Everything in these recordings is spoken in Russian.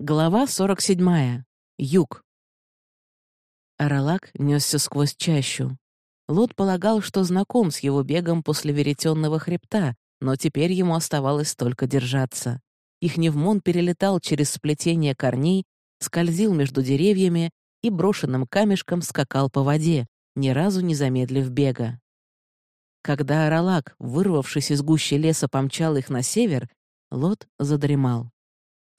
Глава 47. Юг. Аралак несся сквозь чащу. Лот полагал, что знаком с его бегом после веретенного хребта, но теперь ему оставалось только держаться. Их невмон перелетал через сплетение корней, скользил между деревьями и брошенным камешком скакал по воде, ни разу не замедлив бега. Когда Аралак, вырвавшись из гущи леса, помчал их на север, Лот задремал.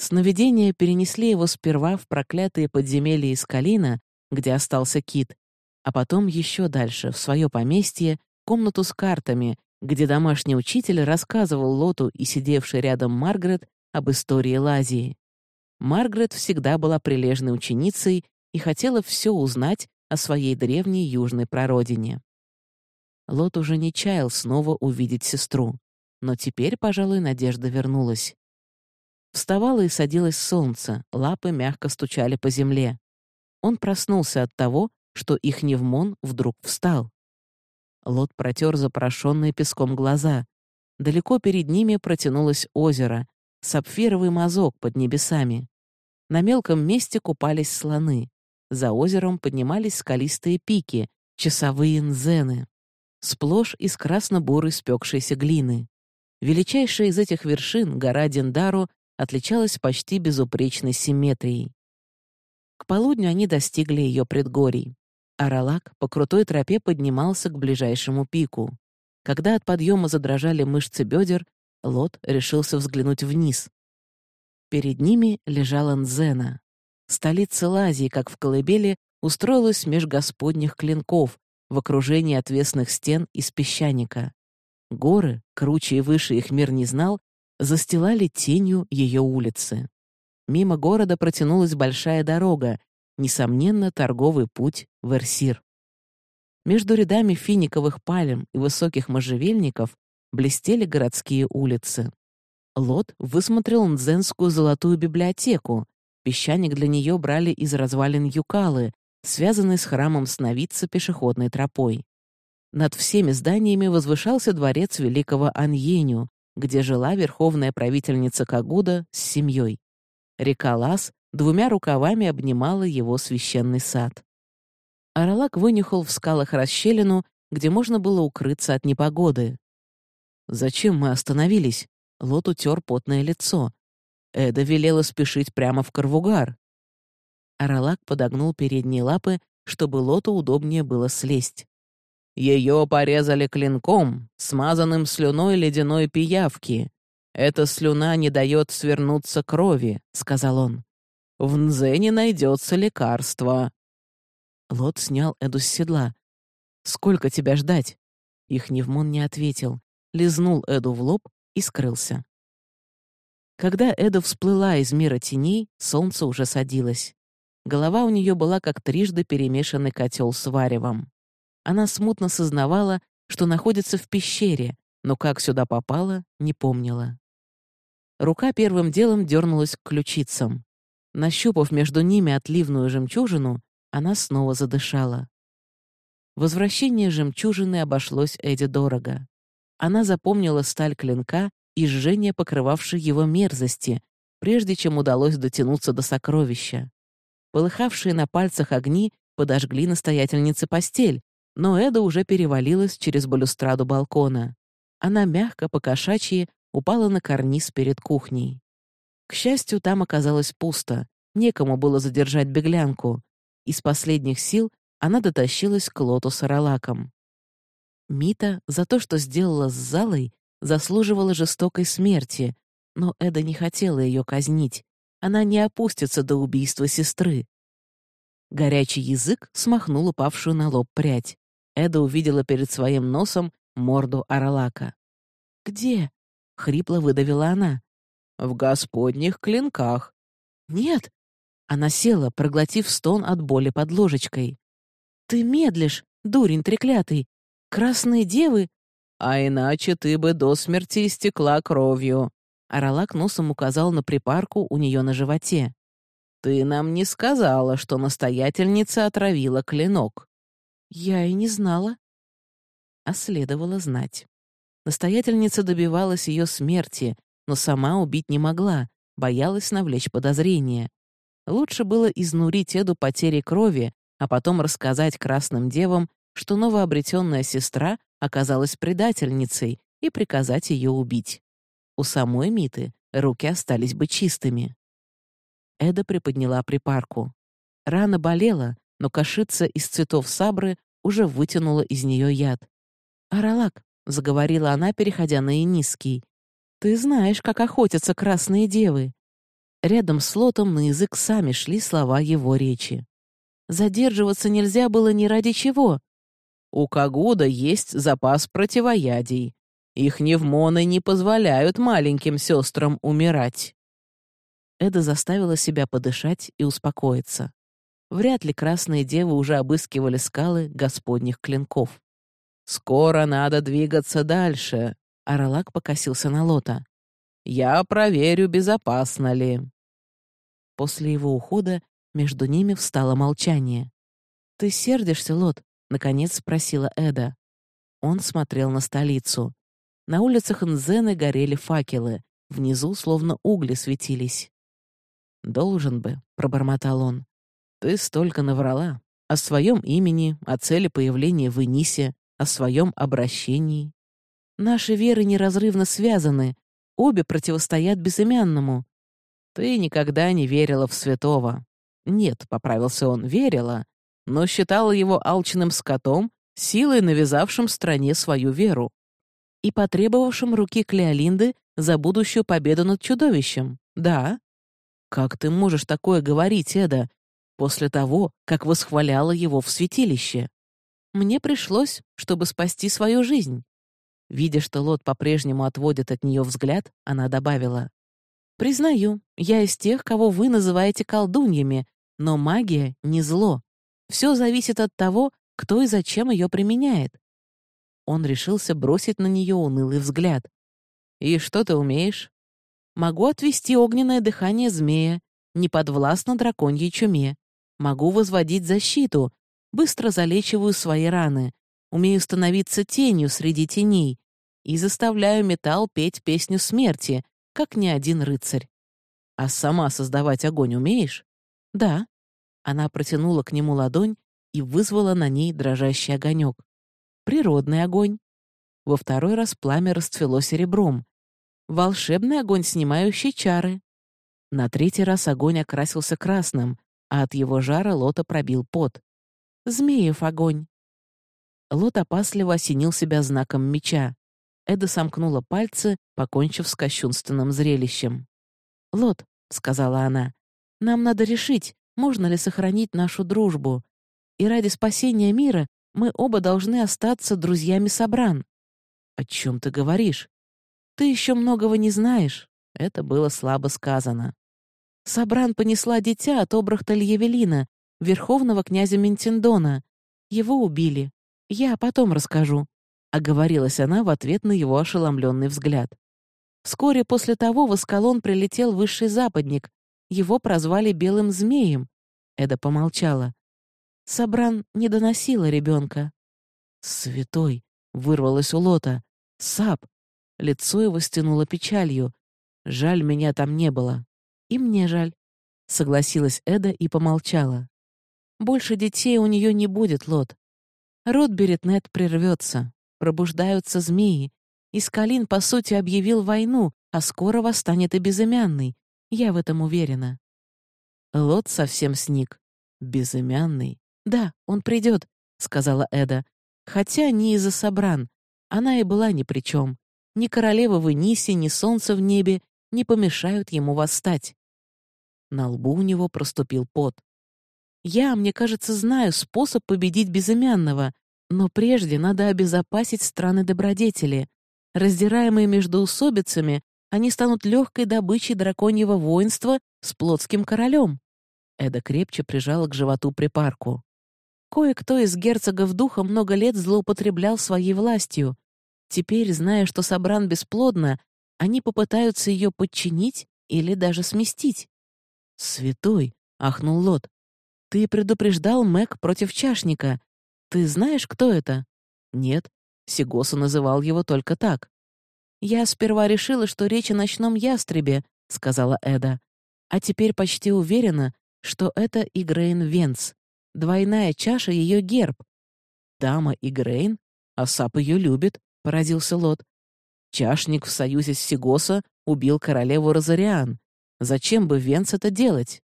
Сновидения перенесли его сперва в проклятые подземелья Искалина, где остался Кит, а потом еще дальше, в свое поместье, комнату с картами, где домашний учитель рассказывал Лоту и сидевший рядом Маргарет об истории Лазии. Маргарет всегда была прилежной ученицей и хотела все узнать о своей древней южной прародине. Лот уже не чаял снова увидеть сестру, но теперь, пожалуй, надежда вернулась. Вставало и садилось солнце, лапы мягко стучали по земле. Он проснулся от того, что их невмон вдруг встал. Лот протер запорошенные песком глаза. Далеко перед ними протянулось озеро, сапфировый мазок под небесами. На мелком месте купались слоны. За озером поднимались скалистые пики, часовые нзены. Сплошь из красно-бурой спекшейся глины. Величайшая из этих вершин, гора Дендару, отличалась почти безупречной симметрией. К полудню они достигли ее предгорий. Аралак по крутой тропе поднимался к ближайшему пику. Когда от подъема задрожали мышцы бедер, Лот решился взглянуть вниз. Перед ними лежала Нзена. Столица Лазии, как в колыбели, устроилась меж господних клинков в окружении отвесных стен из песчаника. Горы, круче и выше их мир не знал, застилали тенью ее улицы. Мимо города протянулась большая дорога, несомненно, торговый путь в Эрсир. Между рядами финиковых пальм и высоких можжевельников блестели городские улицы. Лот высмотрел Нзенскую золотую библиотеку. Песчаник для нее брали из развалин Юкалы, связанной с храмом Сновидца пешеходной тропой. Над всеми зданиями возвышался дворец великого Аньеню, где жила верховная правительница Кагуда с семьей. Река Лас двумя рукавами обнимала его священный сад. Аралак вынюхал в скалах расщелину, где можно было укрыться от непогоды. «Зачем мы остановились?» Лот утер потное лицо. Эда велела спешить прямо в Карвугар. Аралак подогнул передние лапы, чтобы Лоту удобнее было слезть. Ее порезали клинком, смазанным слюной ледяной пиявки. Эта слюна не дает свернуться крови», — сказал он. «В Нзене найдется лекарство». Лот снял Эду с седла. «Сколько тебя ждать?» Их Невмон не ответил, лизнул Эду в лоб и скрылся. Когда Эда всплыла из мира теней, солнце уже садилось. Голова у нее была как трижды перемешанный котел с варевом. Она смутно сознавала, что находится в пещере, но как сюда попала, не помнила. Рука первым делом дернулась к ключицам. Нащупав между ними отливную жемчужину, она снова задышала. Возвращение жемчужины обошлось Эдди дорого. Она запомнила сталь клинка и жжение, покрывавшее его мерзости, прежде чем удалось дотянуться до сокровища. Полыхавшие на пальцах огни подожгли настоятельнице постель, но Эда уже перевалилась через балюстраду балкона. Она мягко, по-кошачьи, упала на карниз перед кухней. К счастью, там оказалось пусто, некому было задержать беглянку. Из последних сил она дотащилась к лоту с оралаком. Мита за то, что сделала с залой, заслуживала жестокой смерти, но Эда не хотела ее казнить. Она не опустится до убийства сестры. Горячий язык смахнул упавшую на лоб прядь. Эда увидела перед своим носом морду Аралака. «Где?» — хрипло выдавила она. «В господних клинках». «Нет!» Она села, проглотив стон от боли под ложечкой. «Ты медлишь, дурень треклятый! Красные девы...» «А иначе ты бы до смерти истекла кровью!» Аралак носом указал на припарку у нее на животе. «Ты нам не сказала, что настоятельница отравила клинок». Я и не знала. А следовало знать. Настоятельница добивалась ее смерти, но сама убить не могла, боялась навлечь подозрения. Лучше было изнурить Эду потери крови, а потом рассказать красным девам, что новообретенная сестра оказалась предательницей, и приказать ее убить. У самой Миты руки остались бы чистыми. Эда приподняла припарку. Рана болела, но кашица из цветов сабры уже вытянула из нее яд. «Аралак», — заговорила она, переходя на инисский, — «ты знаешь, как охотятся красные девы». Рядом с лотом на язык сами шли слова его речи. Задерживаться нельзя было ни ради чего. У Кагуда есть запас противоядий. Их невмоны не позволяют маленьким сестрам умирать. Эда заставила себя подышать и успокоиться. Вряд ли красные девы уже обыскивали скалы господних клинков. «Скоро надо двигаться дальше», — Аралак покосился на Лота. «Я проверю, безопасно ли». После его ухода между ними встало молчание. «Ты сердишься, Лот?» — наконец спросила Эда. Он смотрел на столицу. На улицах Нзены горели факелы, внизу словно угли светились. «Должен бы», — пробормотал он. Ты столько наврала. О своем имени, о цели появления в Энисе, о своем обращении. Наши веры неразрывно связаны, обе противостоят безымянному. Ты никогда не верила в святого. Нет, — поправился он, — верила, но считала его алчным скотом, силой навязавшим стране свою веру и потребовавшим руки Клеолинды за будущую победу над чудовищем. Да? Как ты можешь такое говорить, Эда? После того, как восхваляла его в святилище. Мне пришлось, чтобы спасти свою жизнь. Видя, что Лот по-прежнему отводит от нее взгляд, она добавила. «Признаю, я из тех, кого вы называете колдуньями, но магия — не зло. Все зависит от того, кто и зачем ее применяет». Он решился бросить на нее унылый взгляд. «И что ты умеешь?» «Могу отвести огненное дыхание змея, не подвластно драконьей чуме. Могу возводить защиту, быстро залечиваю свои раны, умею становиться тенью среди теней и заставляю металл петь песню смерти, как ни один рыцарь. А сама создавать огонь умеешь? Да. Она протянула к нему ладонь и вызвала на ней дрожащий огонек. Природный огонь. Во второй раз пламя расцвело серебром. Волшебный огонь, снимающий чары. На третий раз огонь окрасился красным, а от его жара Лота пробил пот. «Змеев огонь!» Лот опасливо осенил себя знаком меча. Эда сомкнула пальцы, покончив с кощунственным зрелищем. «Лот», — сказала она, — «нам надо решить, можно ли сохранить нашу дружбу. И ради спасения мира мы оба должны остаться друзьями Собран». «О чем ты говоришь? Ты еще многого не знаешь». Это было слабо сказано. Сабран понесла дитя от обрахта Льявелина, верховного князя Ментендона. Его убили. Я потом расскажу», — оговорилась она в ответ на его ошеломленный взгляд. Вскоре после того в Аскалон прилетел высший западник. Его прозвали Белым Змеем. Эда помолчала. Сабран не доносила ребенка. «Святой!» — вырвалось у Лота. «Саб!» Лицо его стянуло печалью. «Жаль, меня там не было». «И мне жаль», — согласилась Эда и помолчала. «Больше детей у нее не будет, Лот. Род Беретнет прервется, пробуждаются змеи. Искалин, по сути, объявил войну, а скоро восстанет и безымянный. Я в этом уверена». Лот совсем сник. «Безымянный?» «Да, он придет», — сказала Эда. «Хотя не из-за Собран. Она и была ни при чем. Ни королева в Энисе, ни солнце в небе не помешают ему восстать. На лбу у него проступил пот. «Я, мне кажется, знаю способ победить безымянного, но прежде надо обезопасить страны добродетели. Раздираемые между усобицами, они станут легкой добычей драконьего воинства с плотским королем». Эда крепче прижала к животу припарку. Кое-кто из герцогов духа много лет злоупотреблял своей властью. Теперь, зная, что Собран бесплодна, они попытаются ее подчинить или даже сместить. «Святой!» — ахнул Лот. «Ты предупреждал Мэг против чашника. Ты знаешь, кто это?» «Нет». Сигоса называл его только так. «Я сперва решила, что речь о ночном ястребе, — сказала Эда. «А теперь почти уверена, что это Игрейн Венц. Двойная чаша — ее герб». «Дама Игрейн? А Сап ее любит», — поразился Лот. «Чашник в союзе с Сигоса убил королеву Розариан. Зачем бы Венц это делать?»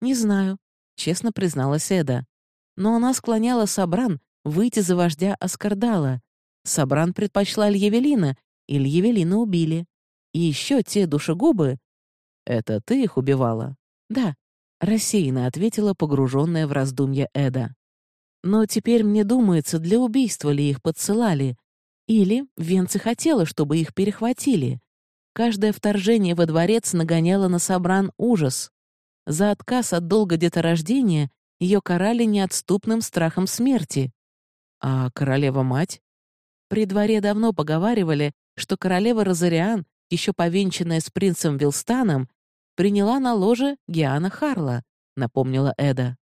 «Не знаю», — честно призналась Эда. «Но она склоняла Сабран выйти за вождя Аскардала. Сабран предпочла Льявелина, и Льявелина убили. И еще те душегубы...» «Это ты их убивала?» «Да», — рассеянно ответила погруженная в раздумья Эда. «Но теперь мне думается, для убийства ли их подсылали. Или Венцы хотела, чтобы их перехватили. Каждое вторжение во дворец нагоняло на Сабран ужас. За отказ от долга деторождения ее карали неотступным страхом смерти. А королева-мать? При дворе давно поговаривали, что королева Розариан, еще повенчанная с принцем Вилстаном, приняла на ложе Гиана Харла, напомнила Эда.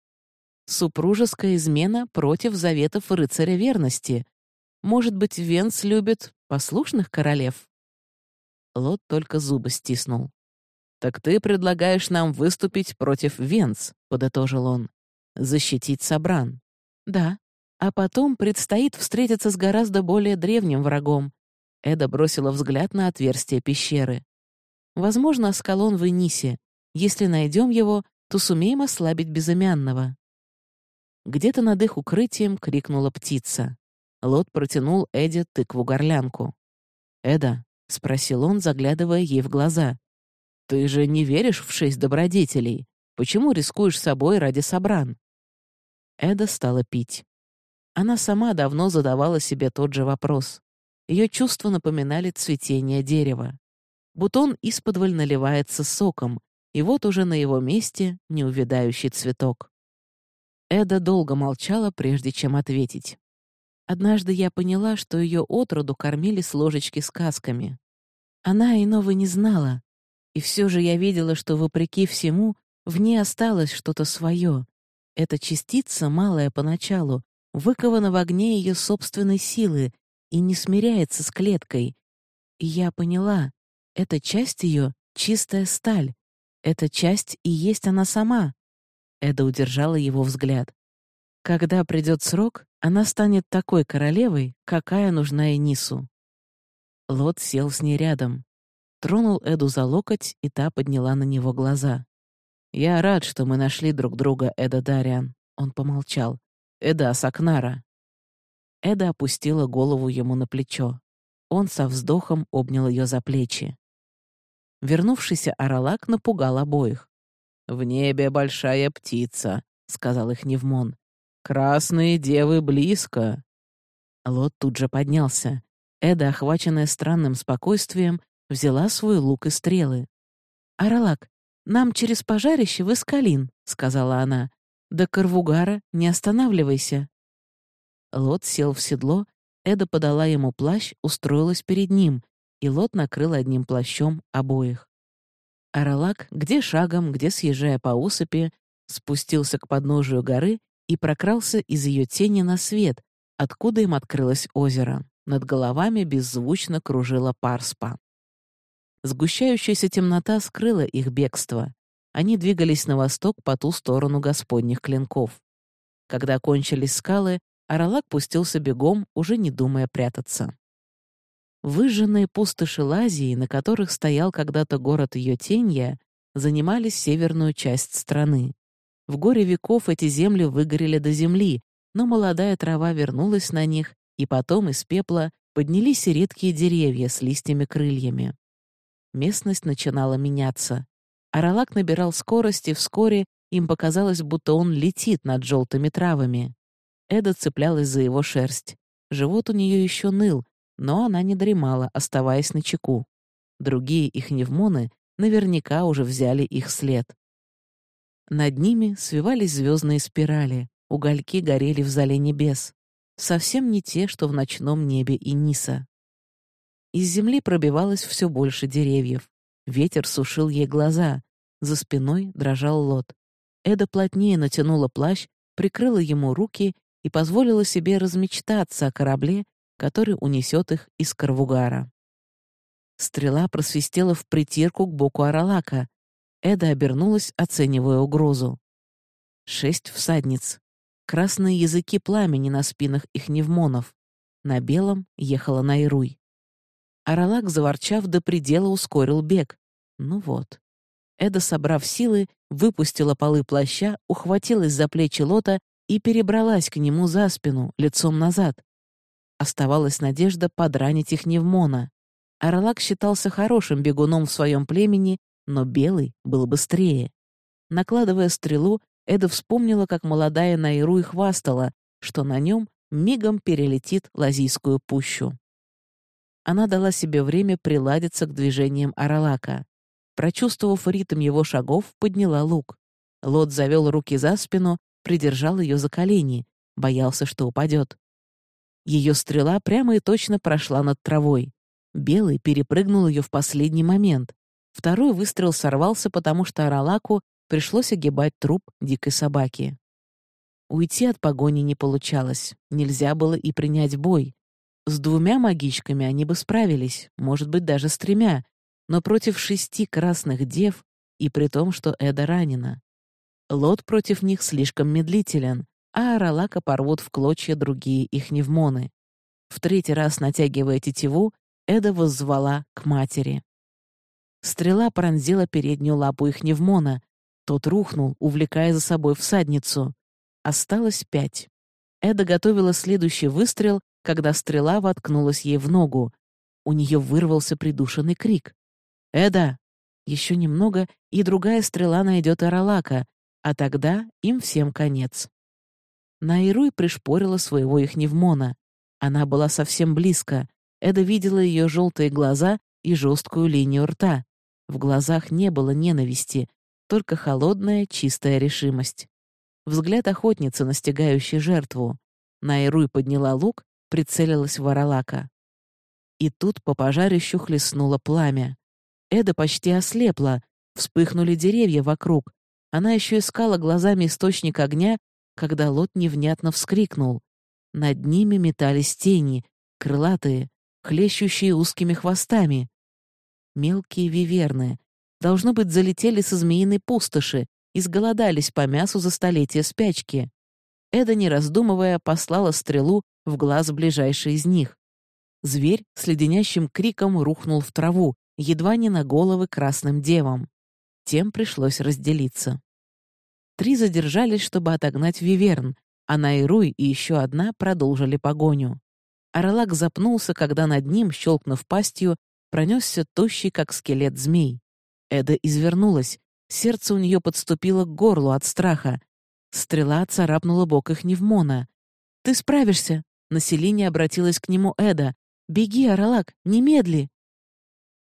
Супружеская измена против заветов рыцаря верности. Может быть, Венс любит послушных королев? Лот только зубы стиснул. «Так ты предлагаешь нам выступить против Венц», — подытожил он. «Защитить Сабран». «Да. А потом предстоит встретиться с гораздо более древним врагом». Эда бросила взгляд на отверстие пещеры. «Возможно, Аскалон в Энисе. Если найдем его, то сумеем ослабить безымянного». Где-то над их укрытием крикнула птица. Лот протянул Эде тыкву-горлянку. «Эда, — спросил он, заглядывая ей в глаза. «Ты же не веришь в шесть добродетелей. Почему рискуешь собой ради собран?» Эда стала пить. Она сама давно задавала себе тот же вопрос. Ее чувства напоминали цветение дерева. Бутон исподволь наливается соком, и вот уже на его месте неувядающий цветок. Эда долго молчала, прежде чем ответить. Однажды я поняла, что ее отроду кормили с ложечки сказками. Она иного не знала. И все же я видела, что, вопреки всему, в ней осталось что-то свое. Эта частица, малая поначалу, выкована в огне ее собственной силы и не смиряется с клеткой. И я поняла, эта часть ее — чистая сталь. Эта часть и есть она сама. Эда удержала его взгляд. Когда придет срок, она станет такой королевой, какая нужна Энису. Лот сел с ней рядом. Тронул Эду за локоть, и та подняла на него глаза. «Я рад, что мы нашли друг друга, Эда Дариан». Он помолчал. «Эда Сакнара». Эда опустила голову ему на плечо. Он со вздохом обнял ее за плечи. Вернувшийся Аралак напугал обоих. «В небе большая птица», — сказал их Невмон. «Красные девы близко». Лот тут же поднялся. Эда, охваченная странным спокойствием, взяла свой лук и стрелы. «Аралак, нам через пожарище в Искалин», — сказала она. «До Карвугара не останавливайся». Лот сел в седло, Эда подала ему плащ, устроилась перед ним, и Лот накрыл одним плащом обоих. Аралак, где шагом, где съезжая по усыпи, спустился к подножию горы и прокрался из ее тени на свет, откуда им открылось озеро. Над головами беззвучно кружила парспа. Сгущающаяся темнота скрыла их бегство. Они двигались на восток по ту сторону господних клинков. Когда кончились скалы, Аралак пустился бегом, уже не думая прятаться. Выжженные пустоши Лазии, на которых стоял когда-то город Йотенья, занимали северную часть страны. В горе веков эти земли выгорели до земли, но молодая трава вернулась на них, и потом из пепла поднялись редкие деревья с листьями-крыльями. Местность начинала меняться. Аралак набирал скорость, и вскоре им показалось, будто он летит над желтыми травами. Эда цеплялась за его шерсть. Живот у нее еще ныл, но она не дремала, оставаясь на чеку. Другие их невмоны наверняка уже взяли их след. Над ними свивались звездные спирали, угольки горели в зале небес. Совсем не те, что в ночном небе и Ниса. Из земли пробивалось все больше деревьев. Ветер сушил ей глаза. За спиной дрожал лот. Эда плотнее натянула плащ, прикрыла ему руки и позволила себе размечтаться о корабле, который унесет их из Карвугара. Стрела просвистела в притирку к боку Аралака. Эда обернулась, оценивая угрозу. Шесть всадниц. Красные языки пламени на спинах их невмонов. На белом ехала Найруй. Аралак, заворчав до предела, ускорил бег. Ну вот. Эда, собрав силы, выпустила полы плаща, ухватилась за плечи Лота и перебралась к нему за спину, лицом назад. Оставалась надежда подранить их Невмона. Аралак считался хорошим бегуном в своем племени, но Белый был быстрее. Накладывая стрелу, Эда вспомнила, как молодая Найру и хвастала, что на нем мигом перелетит Лазийскую пущу. Она дала себе время приладиться к движениям Аралака. Прочувствовав ритм его шагов, подняла лук. Лот завел руки за спину, придержал ее за колени, боялся, что упадет. Ее стрела прямо и точно прошла над травой. Белый перепрыгнул ее в последний момент. Второй выстрел сорвался, потому что Аралаку пришлось огибать труп дикой собаки. Уйти от погони не получалось, нельзя было и принять бой. С двумя магичками они бы справились, может быть, даже с тремя, но против шести красных дев, и при том, что Эда ранена. Лот против них слишком медлителен, а Аралака порвут в клочья другие их невмоны. В третий раз, натягивая тетиву, Эда воззвала к матери. Стрела пронзила переднюю лапу их невмона. Тот рухнул, увлекая за собой всадницу. Осталось пять. Эда готовила следующий выстрел, когда стрела воткнулась ей в ногу. У нее вырвался придушенный крик. «Эда!» Еще немного, и другая стрела найдет Аралака, а тогда им всем конец. Найруй пришпорила своего ихневмона. Она была совсем близко. Эда видела ее желтые глаза и жесткую линию рта. В глазах не было ненависти, только холодная, чистая решимость. Взгляд охотницы, настигающей жертву. Найруй подняла лук, прицелилась в Аралака. И тут по пожарищу хлестнуло пламя. Эда почти ослепла, вспыхнули деревья вокруг. Она еще искала глазами источник огня, когда Лот невнятно вскрикнул. Над ними метались тени, крылатые, хлещущие узкими хвостами. Мелкие виверны. Должно быть, залетели со змеиной пустоши, изголодались по мясу за столетия спячки. Эда, не раздумывая, послала стрелу в глаз ближайшей из них. Зверь с леденящим криком рухнул в траву, едва не на головы красным девам. Тем пришлось разделиться. Три задержались, чтобы отогнать Виверн, а Найруй и еще одна продолжили погоню. Аралак запнулся, когда над ним, щелкнув пастью, пронесся тощий, как скелет змей. Эда извернулась, сердце у нее подступило к горлу от страха. Стрела царапнула бок их Невмона. «Ты справишься!» Население обратилось к нему Эда. «Беги, Аралак, немедли!»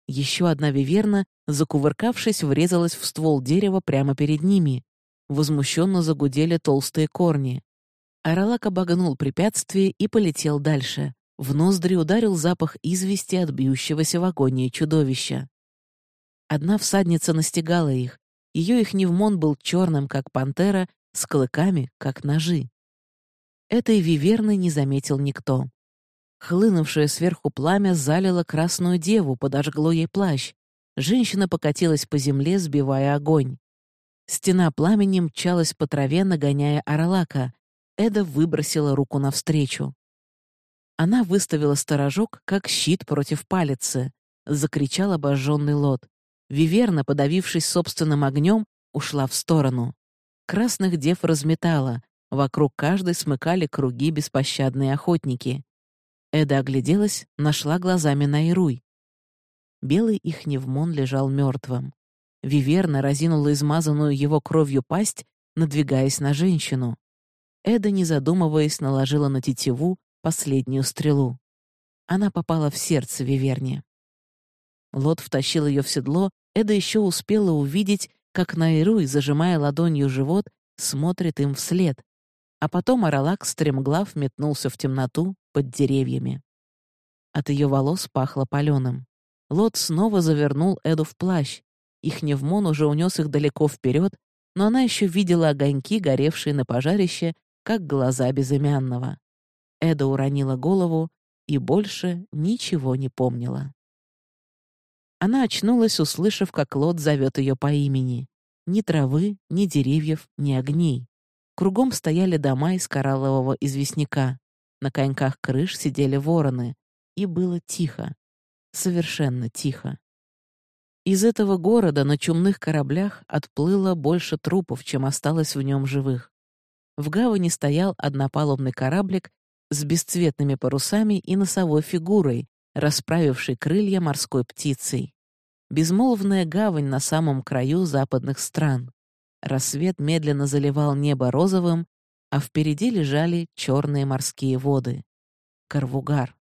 Еще одна виверна, закувыркавшись, врезалась в ствол дерева прямо перед ними. Возмущенно загудели толстые корни. Аралак обогнул препятствие и полетел дальше. В ноздри ударил запах извести от бьющегося в агонии чудовища. Одна всадница настигала их. Ее их невмон был черным, как пантера, с клыками, как ножи. Этой виверны не заметил никто. Хлынувшее сверху пламя залило красную деву, подожгло ей плащ. Женщина покатилась по земле, сбивая огонь. Стена пламени мчалась по траве, нагоняя Аралака. Эда выбросила руку навстречу. Она выставила сторожок, как щит против палицы. Закричал обожженный лот. Виверна, подавившись собственным огнем, ушла в сторону. Красных дев разметала. Вокруг каждой смыкали круги беспощадные охотники. Эда огляделась, нашла глазами Найруй. Белый их невмон лежал мертвым. Виверна разинула измазанную его кровью пасть, надвигаясь на женщину. Эда, не задумываясь, наложила на тетиву последнюю стрелу. Она попала в сердце Виверне. Лот втащил ее в седло, Эда еще успела увидеть, как Найруй, зажимая ладонью живот, смотрит им вслед. А потом Аралак, стремглав, метнулся в темноту под деревьями. От ее волос пахло паленым. Лот снова завернул Эду в плащ. Их невмон уже унес их далеко вперед, но она еще видела огоньки, горевшие на пожарище, как глаза безымянного. Эда уронила голову и больше ничего не помнила. Она очнулась, услышав, как Лот зовет ее по имени. Ни травы, ни деревьев, ни огней. Кругом стояли дома из кораллового известняка. На коньках крыш сидели вороны. И было тихо. Совершенно тихо. Из этого города на чумных кораблях отплыло больше трупов, чем осталось в нем живых. В гавани стоял однопалубный кораблик с бесцветными парусами и носовой фигурой, расправившей крылья морской птицей. Безмолвная гавань на самом краю западных стран. Рассвет медленно заливал небо розовым, а впереди лежали черные морские воды. Карвугар.